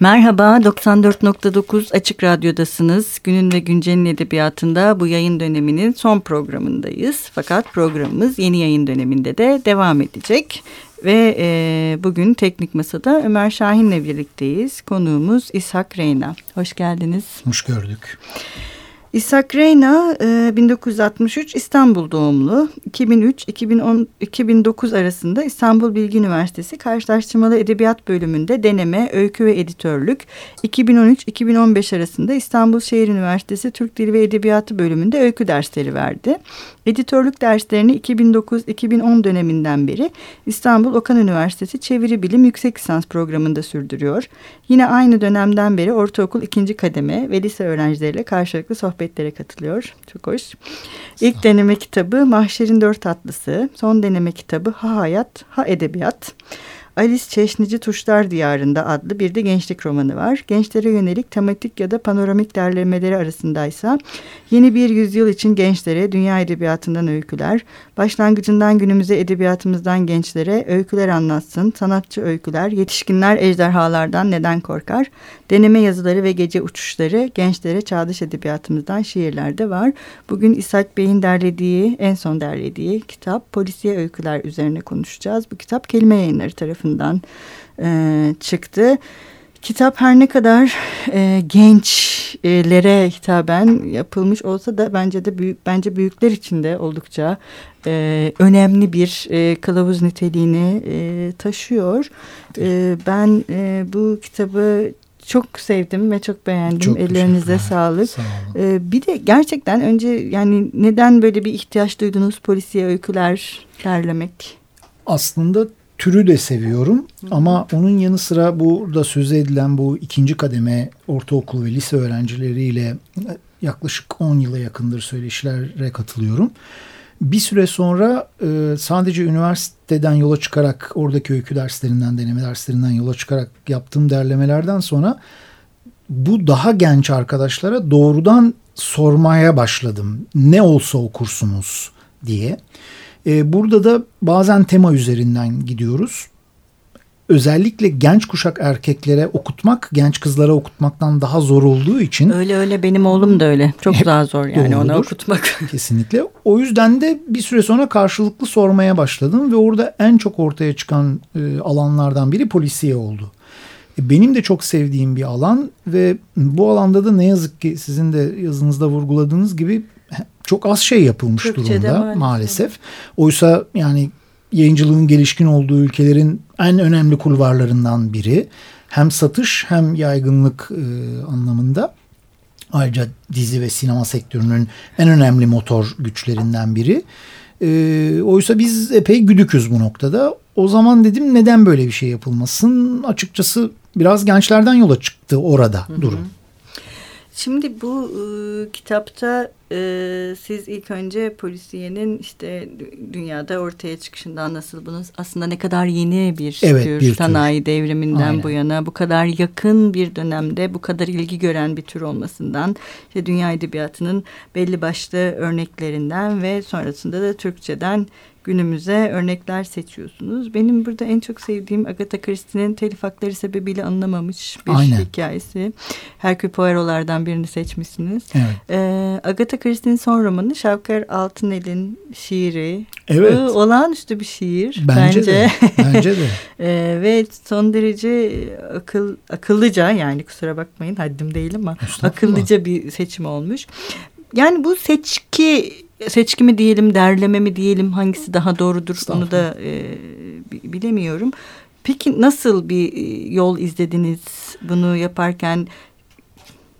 Merhaba, 94.9 Açık Radyo'dasınız. Günün ve Güncel'in edebiyatında bu yayın döneminin son programındayız. Fakat programımız yeni yayın döneminde de devam edecek. Ve e, bugün Teknik Masa'da Ömer Şahin'le birlikteyiz. Konuğumuz İshak Reyna. Hoş geldiniz. Hoş gördük. İshak Reyna 1963 e, İstanbul doğumlu. 2003-2009 arasında İstanbul Bilgi Üniversitesi Karşılaştırmalı Edebiyat bölümünde deneme, öykü ve editörlük. 2013-2015 arasında İstanbul Şehir Üniversitesi Türk Dili ve Edebiyatı bölümünde öykü dersleri verdi. Editörlük derslerini 2009-2010 döneminden beri İstanbul Okan Üniversitesi Çeviri Bilim Yüksek Lisans programında sürdürüyor. Yine aynı dönemden beri ortaokul ikinci kademe ve lise öğrencileriyle karşılıklı sohbetlere katılıyor. Çok hoş. İlk deneme kitabı Mahşer'in Dört Tatlısı. Son deneme kitabı Ha Hayat, Ha Edebiyat. Alice Çeşnici Tuşlar Diyarında adlı bir de gençlik romanı var. Gençlere yönelik tematik ya da panoramik derlemeleri arasındaysa yeni bir yüzyıl için gençlere dünya edebiyatından öyküler, başlangıcından günümüze edebiyatımızdan gençlere öyküler anlatsın, sanatçı öyküler, yetişkinler ejderhalardan neden korkar, deneme yazıları ve gece uçuşları gençlere çağdaş edebiyatımızdan şiirler de var. Bugün İshak Bey'in derlediği, en son derlediği kitap Polisiye Öyküler üzerine konuşacağız. Bu kitap kelime yayınları tarafından e, çıktı. Kitap her ne kadar e, gençlere hitaben yapılmış olsa da bence de büyük bence büyükler için de oldukça e, önemli bir e, kılavuz niteliğini e, taşıyor. E, ben e, bu kitabı çok sevdim ve çok beğendim. Çok Ellerinize sağlık. Sağ ee, bir de gerçekten önce yani neden böyle bir ihtiyaç duydunuz polisiye öyküler derlemek? Aslında türü de seviyorum Hı. ama onun yanı sıra burada söz edilen bu ikinci kademe ortaokul ve lise öğrencileriyle yaklaşık 10 yıla yakındır söyleşilere katılıyorum. Bir süre sonra e, sadece üniversiteden yola çıkarak oradaki öykü derslerinden, deneme derslerinden yola çıkarak yaptığım derlemelerden sonra bu daha genç arkadaşlara doğrudan sormaya başladım. Ne olsa okursunuz diye. E, burada da bazen tema üzerinden gidiyoruz özellikle genç kuşak erkeklere okutmak genç kızlara okutmaktan daha zor olduğu için. Öyle öyle benim oğlum da öyle. Çok daha zor yani doğrudur. onu okutmak. Kesinlikle. O yüzden de bir süre sonra karşılıklı sormaya başladım ve orada en çok ortaya çıkan e, alanlardan biri polisiye oldu. E, benim de çok sevdiğim bir alan ve bu alanda da ne yazık ki sizin de yazınızda vurguladığınız gibi çok az şey yapılmış Türkçe'de durumda maalesef. maalesef. Oysa yani yayıncılığın gelişkin olduğu ülkelerin en önemli kulvarlarından biri. Hem satış hem yaygınlık e, anlamında. Ayrıca dizi ve sinema sektörünün en önemli motor güçlerinden biri. E, oysa biz epey güdüküz bu noktada. O zaman dedim neden böyle bir şey yapılmasın? Açıkçası biraz gençlerden yola çıktı orada durum. Hı hı. Şimdi bu e, kitapta e, siz ilk önce polisiyenin işte dünyada ortaya çıkışından nasıl bunu aslında ne kadar yeni bir evet, tür bir sanayi tür. devriminden Aynen. bu yana bu kadar yakın bir dönemde bu kadar ilgi gören bir tür olmasından işte dünya edebiyatının belli başlı örneklerinden ve sonrasında da Türkçeden günümüze örnekler seçiyorsunuz. Benim burada en çok sevdiğim Agatha Christie'nin telif hakları sebebiyle anılamamış bir Aynen. hikayesi. Herkül Poirot'lardan birini seçmişsiniz. Evet. Ee, Agatha Christie'nin son romanı Şavkar Altınel'in şiiri. Evet. Ee, olağanüstü bir şiir bence. Bence de. Bence de. ee, ve son derece akıl akıllıca yani kusura bakmayın haddim değil ama akıllıca bir seçim olmuş. Yani bu seçki seçki mi diyelim, derleme mi diyelim hangisi daha doğrudur onu da e, bilemiyorum. Peki nasıl bir e, yol izlediniz bunu yaparken?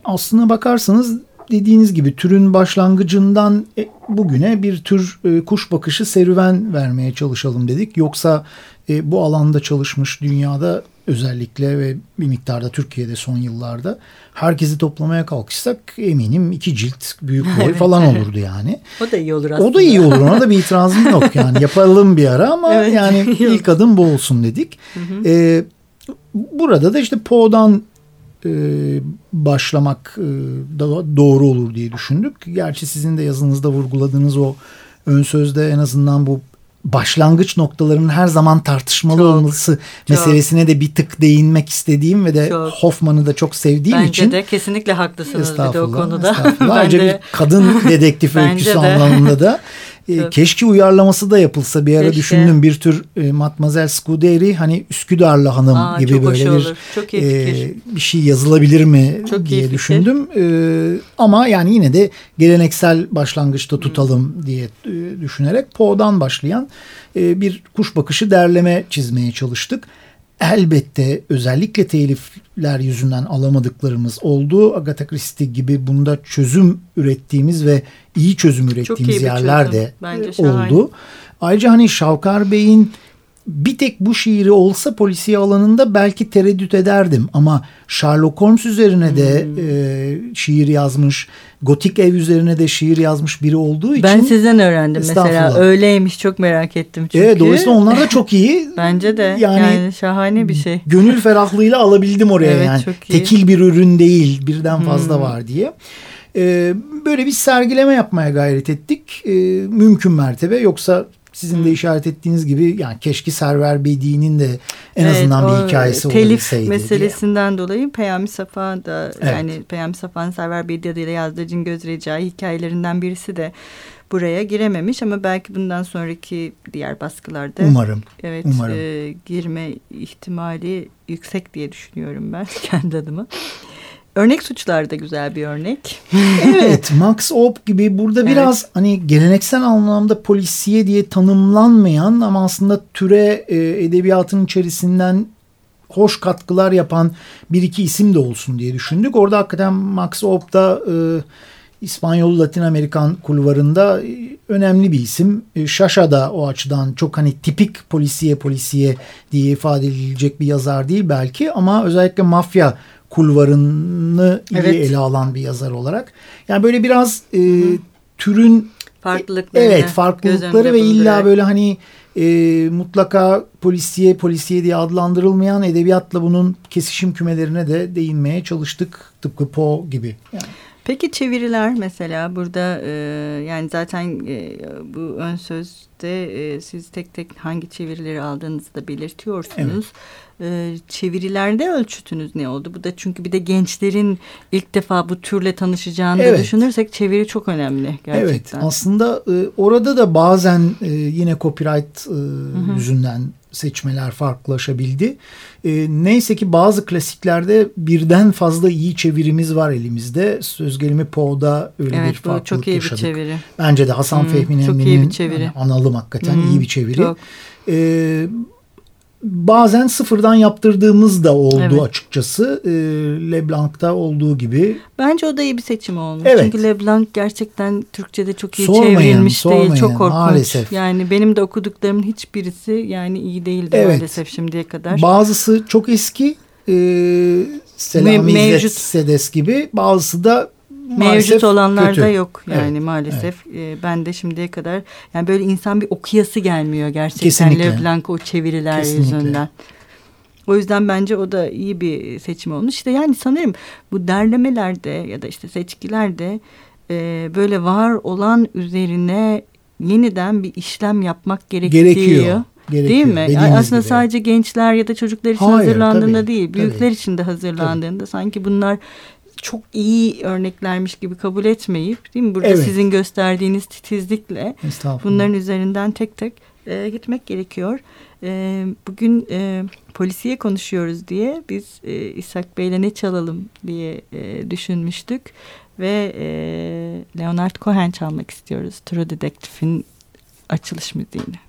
Aslına bakarsanız dediğiniz gibi türün başlangıcından e, bugüne bir tür e, kuş bakışı serüven vermeye çalışalım dedik. Yoksa bu alanda çalışmış dünyada özellikle ve bir miktarda Türkiye'de son yıllarda herkesi toplamaya kalkışsak eminim iki cilt büyük boy evet, falan olurdu yani. O da iyi olur aslında. O da iyi olur ona da bir itirazım yok yani yapalım bir ara ama evet, yani ilk adım bu olsun dedik. Hı hı. Ee, burada da işte Poe'dan e, başlamak e, da doğru olur diye düşündük. Gerçi sizin de yazınızda vurguladığınız o ön sözde en azından bu başlangıç noktalarının her zaman tartışmalı çok, olması çok. meselesine de bir tık değinmek istediğim ve de çok. Hoffman'ı da çok sevdiğim Bence için. Bence de kesinlikle haklısınız bir de o konuda. Ayrıca bir kadın dedektif öyküsü de. anlamında da e, keşke uyarlaması da yapılsa bir ara keşke. düşündüm bir tür e, Matmazel Scuderi hani Üsküdarlı hanım Aa, gibi böyle bir çok e, bir şey yazılabilir mi çok diye düşündüm. E, ama yani yine de geleneksel başlangıçta tutalım hmm. diye e, düşünerek Poe'dan başlayan e, bir kuş bakışı derleme çizmeye çalıştık elbette özellikle telifler yüzünden alamadıklarımız oldu. Agatha Christie gibi bunda çözüm ürettiğimiz ve iyi çözüm ürettiğimiz iyi yerler de oldu. Ayrıca hani Şavkar Bey'in bir tek bu şiiri olsa polisiye alanında belki tereddüt ederdim ama Sherlock Holmes üzerine de hmm. e, şiir yazmış, gotik ev üzerine de şiir yazmış biri olduğu için. Ben sizden öğrendim mesela öyleymiş çok merak ettim çünkü. Evet dolayısıyla onlar da çok iyi. Bence de yani, yani şahane bir şey. Gönül ferahlığıyla alabildim oraya evet, yani. Çok iyi. Tekil bir ürün değil birden fazla hmm. var diye. Ee, böyle bir sergileme yapmaya gayret ettik. Ee, mümkün mertebe yoksa sizin de işaret ettiğiniz gibi yani keşke Server Bedi'nin de en evet, azından bir hikayesi olabilseydi. Telif meselesinden diye. dolayı Peyami Safa da evet. yani Peyami Safa'nın Server Bedi adıyla yazdığı Cingöz Recai hikayelerinden birisi de buraya girememiş ama belki bundan sonraki diğer baskılarda umarım evet umarım. E, girme ihtimali yüksek diye düşünüyorum ben kendi adıma. Örnek suçlar da güzel bir örnek. evet Max Op gibi burada evet. biraz hani geleneksel anlamda polisiye diye tanımlanmayan ama aslında türe e, edebiyatın içerisinden hoş katkılar yapan bir iki isim de olsun diye düşündük. Orada hakikaten Max Op'ta e, İspanyol Latin Amerikan kulvarında e, önemli bir isim. E, Şaşa da o açıdan çok hani tipik polisiye polisiye diye ifade edilecek bir yazar değil belki ama özellikle mafya kulvarını evet. iyi ele alan bir yazar olarak. Yani böyle biraz e, türün farklılıkları, evet farklılıkları ve illa böyle hani e, mutlaka polisiye polisiye diye adlandırılmayan edebiyatla bunun kesişim kümelerine de değinmeye çalıştık tıpkı Poe gibi. Yani. Peki çeviriler mesela burada e, yani zaten e, bu ön sözde e, siz tek tek hangi çevirileri aldığınızı da belirtiyorsunuz. Evet. E, çevirilerde ölçütünüz ne oldu? Bu da çünkü bir de gençlerin ilk defa bu türle tanışacağını evet. düşünürsek çeviri çok önemli gerçekten. Evet aslında e, orada da bazen e, yine copyright e, yüzünden seçmeler farklılaşabildi. E, neyse ki bazı klasiklerde birden fazla iyi çevirimiz var elimizde. Söz gelimi Poe'da öyle evet, bir farklılık çok iyi yaşadık. Bir çeviri. Bence de Hasan hmm, Fehmi yani analım hakikaten hmm, iyi bir çeviri. Çok. E, bazen sıfırdan yaptırdığımız da oldu evet. açıkçası. E, Leblanc'ta olduğu gibi. Bence o da iyi bir seçim olmuş. Evet. Çünkü Leblanc gerçekten Türkçe'de çok iyi sormayın, çevrilmiş sormayın, değil. Çok korkunç. Maalesef. Yani benim de okuduklarımın hiçbirisi yani iyi değildi evet. maalesef şimdiye kadar. Bazısı çok eski. E, Selami Mevcut. Sedes gibi. Bazısı da mevcut olanlarda kötü. yok yani evet, maalesef. Evet. ben de şimdiye kadar yani böyle insan bir okuyası gelmiyor gerçekten Kesinlikle. Leblanc o çeviriler Kesinlikle. yüzünden. O yüzden bence o da iyi bir seçim olmuş. İşte yani sanırım bu derlemelerde ya da işte seçkilerde e, böyle var olan üzerine yeniden bir işlem yapmak gerekiyor. Gerekiyor. Gerekiyor. Değil mi? Yani aslında gibi. sadece gençler ya da çocuklar için Hayır, hazırlandığında tabii, değil, büyükler tabii. için de hazırlandığında tabii. sanki bunlar çok iyi örneklermiş gibi kabul etmeyip değil mi? Burada evet. sizin gösterdiğiniz titizlikle bunların üzerinden tek tek e, gitmek gerekiyor. E, bugün e, polisiye konuşuyoruz diye biz e, İshak Bey'le ne çalalım diye e, düşünmüştük ve e, Leonard Cohen çalmak istiyoruz. True Detective'in açılış müziğini.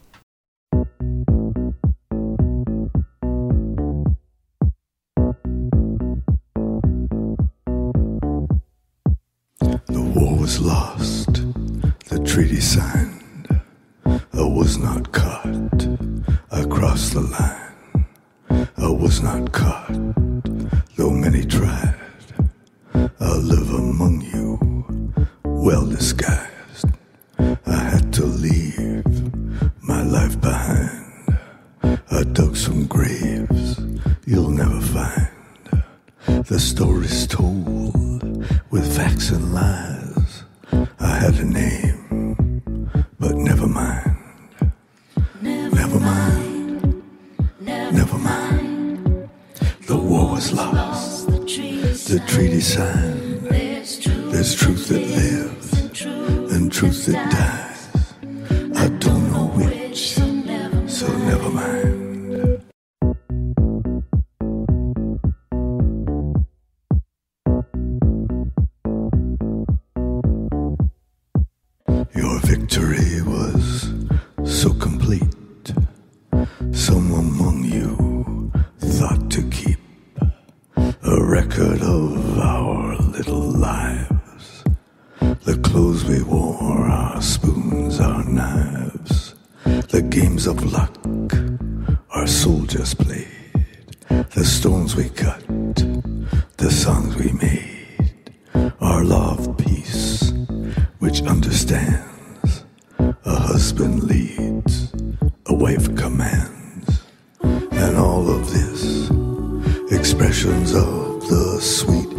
Lost, the treaty signed. I was not caught, I crossed the line. I was not caught, though many tried. I live among you, well disguised. I had to leave my life behind. I dug some graves you'll never find. The story's told with facts and lies have a name. Victory was so complete. Some among you thought to keep a record of our little lives. The clothes we wore, our spoons, our knives, the games of luck our soldiers played, the stones we cut, the songs we made, our love peace, which understands husband leads, a wife commands, and all of this expressions of the sweet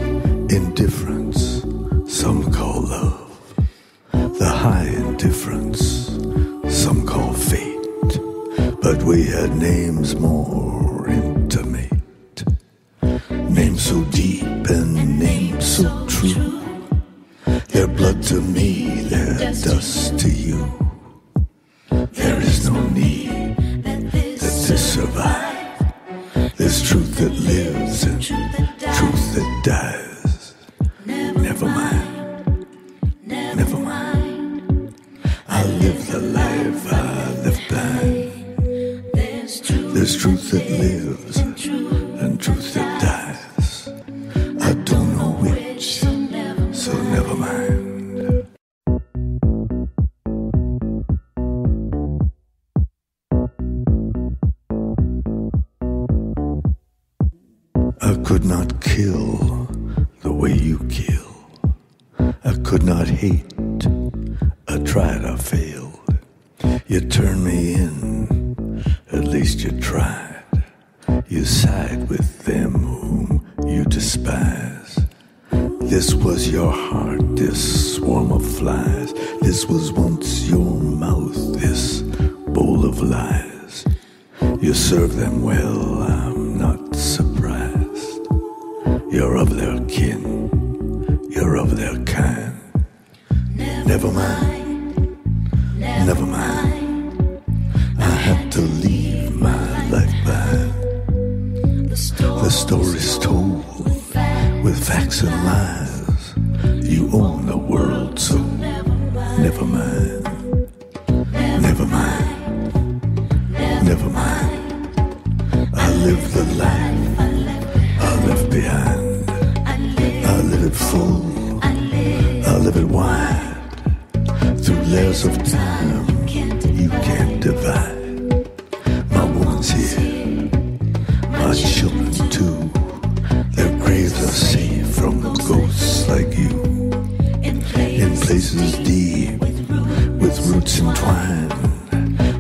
indifference some call love, the high indifference some call fate, but we had names more could not kill the way you kill. I could not hate. I tried, I failed. You turned me in, at least you tried. You side with them whom you despise. This was your heart, this swarm of flies. This was once your mouth, this bowl of lies. You served them well, Never mind, never mind. I had to leave my life behind. The story's told with facts and lies. You own the world, so never mind. Never mind. Never mind. I live the life I left behind. I live it full. I live it wide. Layers of time you can't divide. My woman's here. My children too. Their graves are safe from ghosts like you. In places deep with roots entwined.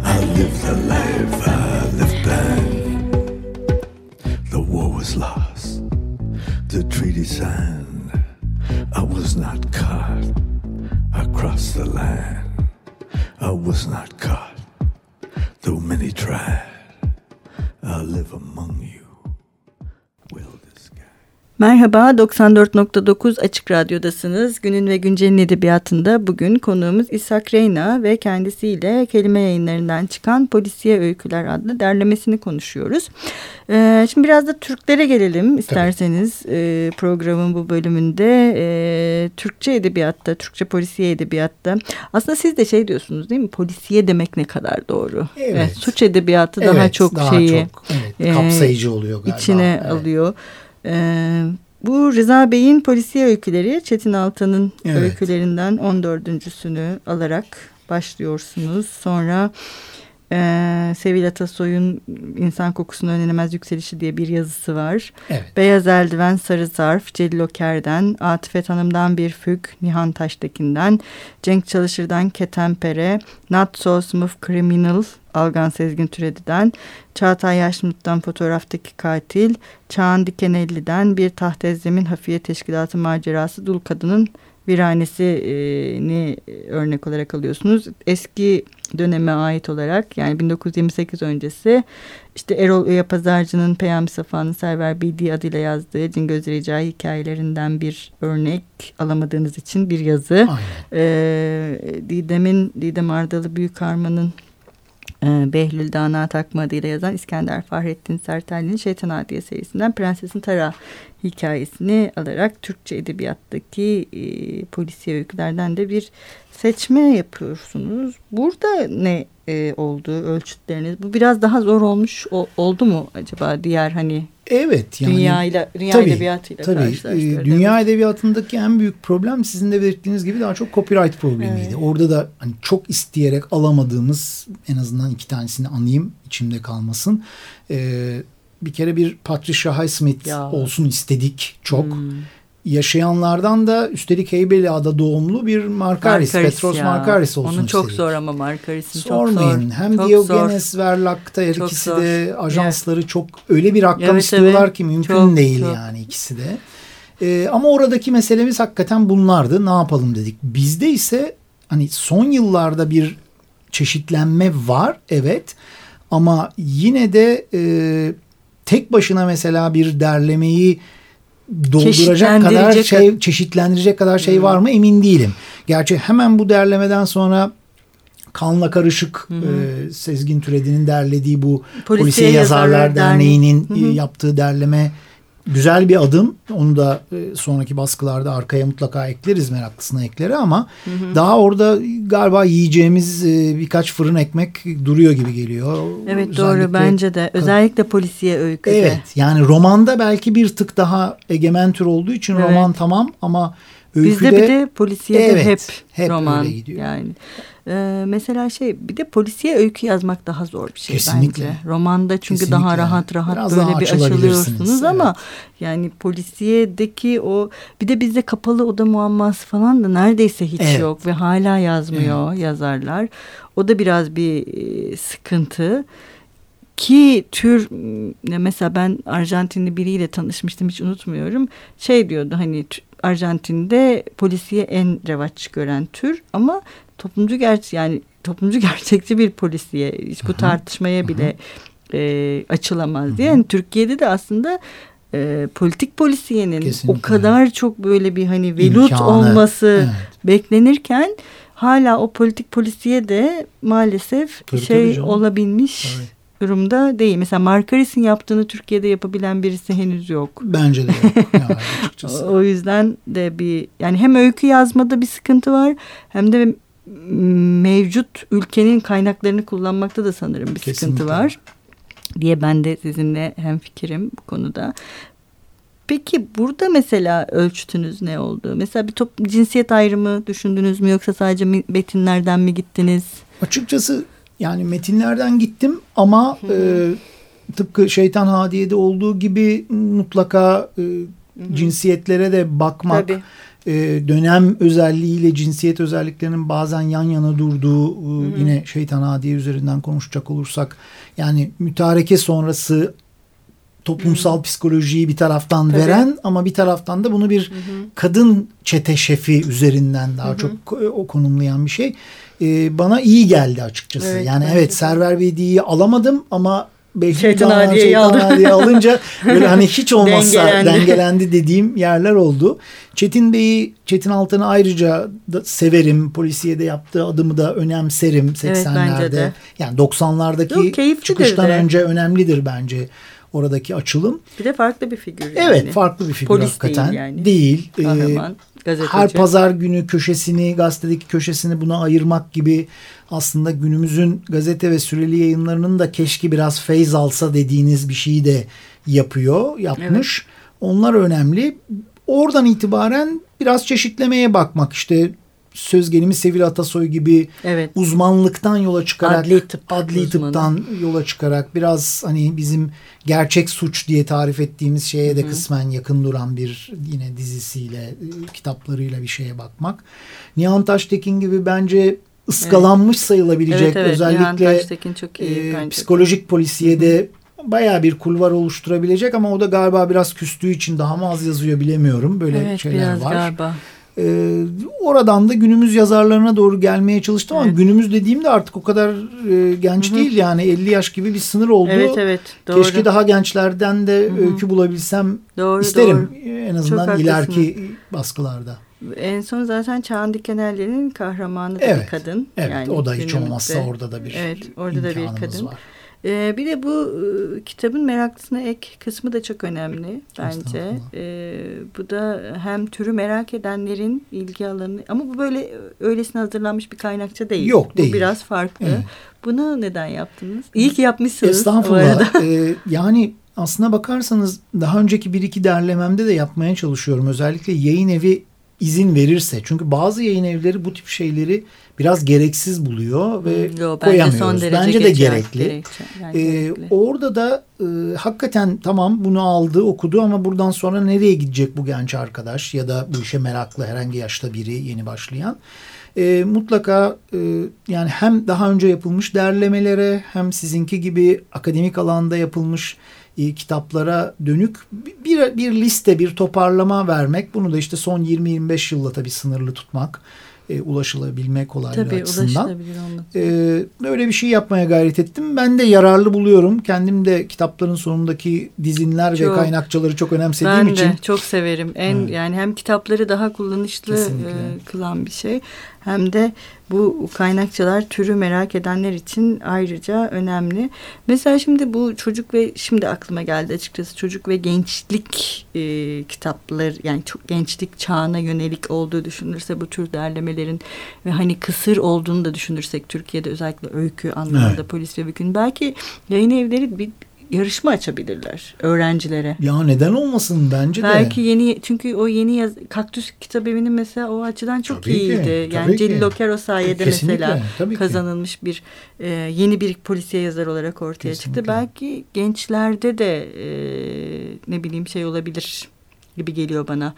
I live the life I Merhaba 94.9 Açık Radyo'dasınız. Günün ve Güncel'in edebiyatında bugün konuğumuz İshak Reyna ve kendisiyle kelime yayınlarından çıkan Polisiye Öyküler adlı derlemesini konuşuyoruz. Ee, şimdi biraz da Türklere gelelim isterseniz e, programın bu bölümünde. E, Türkçe edebiyatta, Türkçe polisiye edebiyatta. Aslında siz de şey diyorsunuz değil mi? Polisiye demek ne kadar doğru. Evet. suç edebiyatı daha Evet, çok daha şeyi çok, evet, e, kapsayıcı oluyor galiba. içine Evet. alıyor. Ee, bu Rıza Bey'in polisiye öyküleri Çetin Altan'ın Evet. öykülerinden 14.sünü alarak başlıyorsunuz. Sonra e, Sevil Atasoy'un İnsan Kokusunun Önlenemez Yükselişi diye bir yazısı var. Evet. Beyaz Eldiven Sarı Zarf Celil Oker'den, Atifet Hanım'dan Bir Füg Nihan Taştekin'den, Cenk Çalışır'dan Ketempere, Not So Smooth Criminal Algan Sezgin Türedi'den, Çağatay Yaşmut'tan Fotoğraftaki Katil, Çağan Dikenelli'den Bir Taht Ezzemin Hafiye Teşkilatı Macerası Dul Kadın'ın viranesini örnek olarak alıyorsunuz. Eski döneme ait olarak yani 1928 öncesi işte Erol Üye Pazarcı'nın Peyami Safa'nın Server Bildiği adıyla yazdığı Cingöz Rica hikayelerinden bir örnek alamadığınız için bir yazı. Aynen. Ee, Didem'in Didem Ardalı Büyük Arman'ın e, Behlül Dana Takma adıyla yazan İskender Fahrettin Sertelli'nin Şeytan Adiye serisinden Prensesin Tara hikayesini alarak Türkçe edebiyattaki e, polisiye öykülerden de bir seçme yapıyorsunuz. Burada ne e, oldu ölçütleriniz? Bu biraz daha zor olmuş o, oldu mu acaba diğer hani Evet yani dünya ile dünya tabii, edebiyatıyla tabii, e, dünya edebiyatındaki en büyük problem sizin de belirttiğiniz gibi daha çok copyright problemiydi. Evet. Orada da hani çok isteyerek alamadığımız en azından iki tanesini anayım içimde kalmasın. Ee, bir kere bir Patricia Highsmith ya. olsun istedik çok. Hmm yaşayanlardan da üstelik Heybeliada doğumlu bir Markaris, Markaris Petros ya. Markaris olsun Onu çok istedik. zor ama Markaris'in çok zor. Hem çok Diogenes zor. Verlak'ta her çok ikisi zor. de ajansları evet. çok öyle bir rakam evet, istiyorlar evet. ki mümkün çok, değil çok. yani ikisi de. Ee, ama oradaki meselemiz hakikaten bunlardı. Ne yapalım dedik. Bizde ise hani son yıllarda bir çeşitlenme var evet. Ama yine de e, tek başına mesela bir derlemeyi dolduracak kadar şey çeşitlendirecek kadar şey hmm. var mı emin değilim. Gerçi hemen bu derlemeden sonra Kanla Karışık hı E, Sezgin Türedi'nin derlediği bu Polisiye, Polisiye Yazarlar, Yazarlar Derneği'nin hı yaptığı derleme güzel bir adım. Onu da e, sonraki baskılarda arkaya mutlaka ekleriz meraklısına ekleri ama hı hı. daha orada galiba yiyeceğimiz e, birkaç fırın ekmek duruyor gibi geliyor. Evet Özellikle, doğru bence de. Özellikle polisiye öyküde. Evet yani romanda belki bir tık daha egemen tür olduğu için evet. roman tamam ama öyküde. Bizde bir de polisiye evet, hep, hep roman. Öyle gidiyor. Yani. Ee, mesela şey bir de polisiye öykü yazmak daha zor bir şey Kesinlikle. bence. Romanda çünkü Kesinlikle. daha rahat rahat Biraz böyle bir açılıyorsunuz ama evet. yani polisiyedeki o bir de bizde kapalı oda muamması falan da neredeyse hiç evet. yok ve hala yazmıyor evet. yazarlar. O da biraz bir e, sıkıntı ki tür mesela ben Arjantinli biriyle tanışmıştım hiç unutmuyorum. Şey diyordu hani Arjantin'de polisiye en revaç gören tür ama toplumcu gerçi yani toplumcu gerçekçi bir polisiye hiç bu tartışmaya bile e, açılamaz diye. Yani Türkiye'de de aslında e, politik polisiyenin Kesinlikle. o kadar çok böyle bir hani velut İmkanı. olması evet. beklenirken hala o politik polisiye de maalesef tabii, şey tabii olabilmiş. Evet durumda değil. Mesela Markaris'in yaptığını Türkiye'de yapabilen birisi henüz yok. Bence de yok. Yani o yüzden de bir yani hem öykü yazmada bir sıkıntı var hem de mevcut ülkenin kaynaklarını kullanmakta da sanırım bir Kesinlikle. sıkıntı var diye ben de sizinle hem fikrim bu konuda. Peki burada mesela ölçütünüz ne oldu? Mesela bir top, cinsiyet ayrımı düşündünüz mü yoksa sadece metinlerden mi gittiniz? Açıkçası yani metinlerden gittim ama e, tıpkı Şeytan Hadiye'de olduğu gibi mutlaka e, cinsiyetlere de bakmak. Tabii e, dönem özelliğiyle cinsiyet özelliklerinin bazen yan yana durduğu e, yine şeytan adiye üzerinden konuşacak olursak yani mütareke sonrası toplumsal hmm. psikolojiyi bir taraftan Tabii. veren ama bir taraftan da bunu bir hmm. kadın çete şefi üzerinden daha hmm. çok o konumlayan bir şey. Ee, bana iyi geldi açıkçası. Evet, yani evet Server Beydi'yi alamadım ama belki şeytan adiyeyi alınca böyle hani hiç olmazsa dengelendi. dengelendi dediğim yerler oldu. Çetin Bey'i, Çetin Altan'ı ayrıca da severim. Polisiye de yaptığı adımı da önemserim 80'lerde. Evet, yani 90'lardaki çıkıştan de. önce önemlidir bence oradaki açılım. Bir de farklı bir figür. Yani. Evet farklı bir figür Polis hakikaten. Değil. Yani. değil. Kahraman, ee, her pazar günü köşesini gazetedeki köşesini buna ayırmak gibi aslında günümüzün gazete ve süreli yayınlarının da keşke biraz feyz alsa dediğiniz bir şeyi de yapıyor, yapmış. Evet. Onlar önemli. Oradan itibaren biraz çeşitlemeye bakmak işte söz gelimi Sevil Atasoy gibi evet. uzmanlıktan yola çıkarak adli, tıp adli tıptan yola çıkarak biraz hani bizim gerçek suç diye tarif ettiğimiz şeye de Hı kısmen yakın duran bir yine dizisiyle e, kitaplarıyla bir şeye bakmak. Nihan Taştekin gibi bence ıskalanmış evet. sayılabilecek evet, evet. özellikle çok iyi, e, psikolojik polisiyede Hı -hı. baya bir kulvar oluşturabilecek ama o da galiba biraz küstüğü için daha mı az yazıyor bilemiyorum. Böyle evet, şeyler biraz var. Galiba. Ee, oradan da günümüz yazarlarına doğru gelmeye çalıştım ama Evet. günümüz dediğimde artık o kadar e, genç değil yani 50 yaş gibi bir sınır oldu. Evet evet doğru. Keşke daha gençlerden de Hı hı. öykü bulabilsem doğru, isterim doğru. en azından haklısın. ileriki baskılarda. En son zaten Çağan Dikenelli'nin kahramanı da Evet, bir kadın. Evet Yani o da hiç günümüzde. olmazsa orada da bir Evet, orada da bir kadın. var. Ee, bir de bu e, kitabın meraklısına ek kısmı da çok önemli bence. Ee, bu da hem türü merak edenlerin ilgi alanı ama bu böyle öylesine hazırlanmış bir kaynakça değil. Yok, Bu değil. biraz farklı. Evet. Bunu neden yaptınız? İyi ki yapmışsınız. bu Estağfurullah. Ee, yani aslına bakarsanız daha önceki bir iki derlememde de yapmaya çalışıyorum. Özellikle yayın evi izin verirse. Çünkü bazı yayın evleri bu tip şeyleri biraz gereksiz buluyor ve Hmm, Yo, koyamıyoruz. son derece bence de geçer- gerekli. gerekçe- yani Ee, gerekli. orada da e, hakikaten tamam bunu aldı okudu ama buradan sonra nereye gidecek bu genç arkadaş ya da bu işe meraklı herhangi yaşta biri yeni başlayan E, mutlaka e, yani hem daha önce yapılmış derlemelere hem sizinki gibi akademik alanda yapılmış e, kitaplara dönük bir, bir liste bir toparlama vermek bunu da işte son 20-25 yılla tabii sınırlı tutmak e, ulaşılabilme kolaylığı Tabii açısından. Ee, böyle bir şey yapmaya gayret ettim. Ben de yararlı buluyorum. Kendim de kitapların sonundaki dizinler ve Çok. kaynakçaları çok önemsediğim Ben için. de çok severim. En Evet. yani hem kitapları daha kullanışlı e, kılan bir şey hem de bu kaynakçalar türü merak edenler için ayrıca önemli. Mesela şimdi bu çocuk ve şimdi aklıma geldi açıkçası çocuk ve gençlik e, kitapları yani çok gençlik çağına yönelik olduğu düşünülürse bu tür derlemelerin ve hani kısır olduğunu da düşünürsek Türkiye'de özellikle öykü anlamında Evet. polis ve bükün belki yayın evleri bir yarışma açabilirler öğrencilere. Ya neden olmasın bence de. Belki yeni çünkü o yeni yaz, Kaktüs Kitap Evi'nin mesela o açıdan çok Tabii ki, iyiydi. yani tabii ki. Celil Oker o sayede Kesinlikle, mesela tabii ki. kazanılmış bir e, yeni bir polisiye yazar olarak ortaya Kesinlikle. çıktı. Belki gençlerde de e, ne bileyim şey olabilir gibi geliyor bana.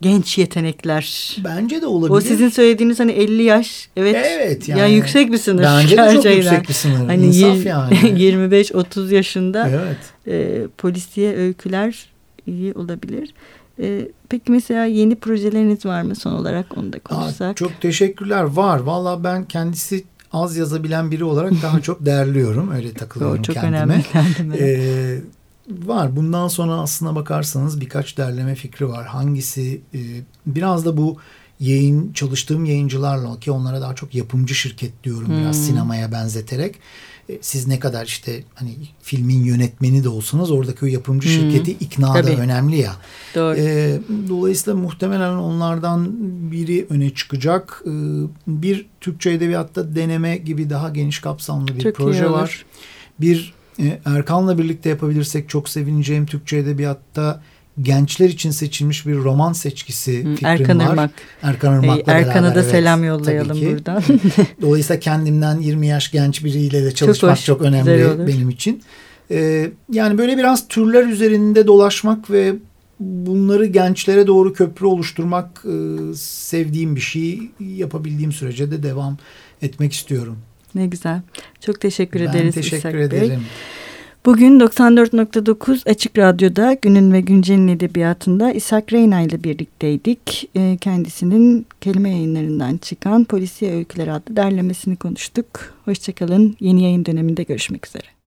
Genç yetenekler. Bence de olabilir. O sizin söylediğiniz hani 50 yaş evet. Evet, yani, yani yüksek bir sınır. Bence de çok yüksek bir sınır. Hani İnsaf yir- yani. 25-30 yaşında evet. e, polisiye öyküler iyi olabilir. E, peki mesela yeni projeleriniz var mı son olarak onu da Aa, konuşsak? çok teşekkürler. Var. Valla ben kendisi az yazabilen biri olarak daha çok değerliyorum. Öyle takılıyorum o çok kendime. önemli. Ee, var. Bundan sonra aslına bakarsanız birkaç derleme fikri var. Hangisi e, biraz da bu yayın çalıştığım yayıncılarla ki onlara daha çok yapımcı şirket diyorum biraz Hmm. sinemaya benzeterek. E, siz ne kadar işte hani filmin yönetmeni de olsanız oradaki o yapımcı Hmm. şirketi ikna da önemli ya. Doğru. E, dolayısıyla muhtemelen onlardan biri öne çıkacak. E, bir Türkçe edebiyatta deneme gibi daha geniş kapsamlı bir Çok proje var. Bir Erkan'la birlikte yapabilirsek çok sevineceğim Türkçe edebiyatta gençler için seçilmiş bir roman seçkisi fikrim Erkan var. Irmak. Erkan E, Irmak'la Erkan'a da evet, selam yollayalım buradan. Dolayısıyla kendimden 20 yaş genç biriyle de çalışmak hoş, çok, önemli benim için. Ee, yani böyle biraz türler üzerinde dolaşmak ve bunları gençlere doğru köprü oluşturmak e, sevdiğim bir şey. Yapabildiğim sürece de devam etmek istiyorum. Ne güzel. Çok teşekkür ben ederiz teşekkür İshak Bey. ederim. Bugün 94.9 Açık Radyo'da Günün ve Güncel'in edebiyatında İshak Reyna ile birlikteydik. Ee, Kendisinin kelime yayınlarından çıkan Polisiye Öyküler adlı derlemesini konuştuk. Hoşçakalın. Yeni yayın döneminde görüşmek üzere.